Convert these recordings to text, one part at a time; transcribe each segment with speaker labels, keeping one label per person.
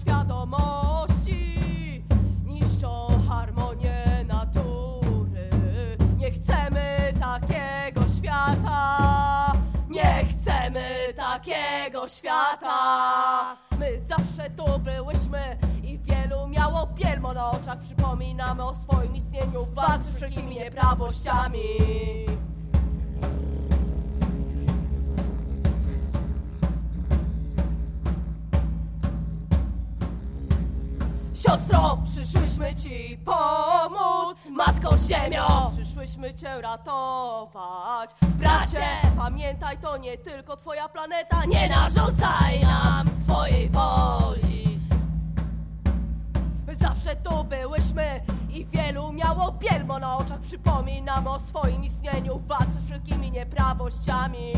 Speaker 1: świadomości niszczą harmonię natury. Nie chcemy takiego świata, nie chcemy takiego świata. My zawsze tu byłyśmy i wielu miało pielmo na oczach. Przypominamy o swoim istnieniu w walce z wszelkimi nieprawościami. Siostro, przyszłyśmy ci pomóc. Matko Ziemio, przyszłyśmy cię ratować. Bracie, pamiętaj, to nie tylko twoja planeta. Nie narzucaj nam swojej woli. Zawsze tu byłyśmy i wielu miało bielmo na oczach. Przypominam o swoim istnieniu w walce z wszelkimi nieprawościami.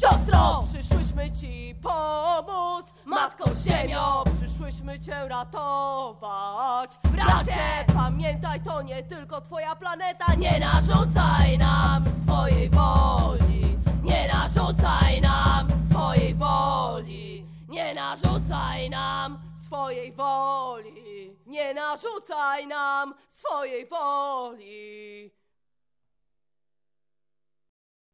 Speaker 1: Siostro, przyszłyśmy ci pomóc. Matko Ziemio, przyszłyśmy cię ratować. Bracie, pamiętaj, to nie tylko twoja planeta. Nie narzucaj nam swojej woli. Nie narzucaj nam swojej woli. Nie narzucaj nam swojej woli. Nie narzucaj nam swojej woli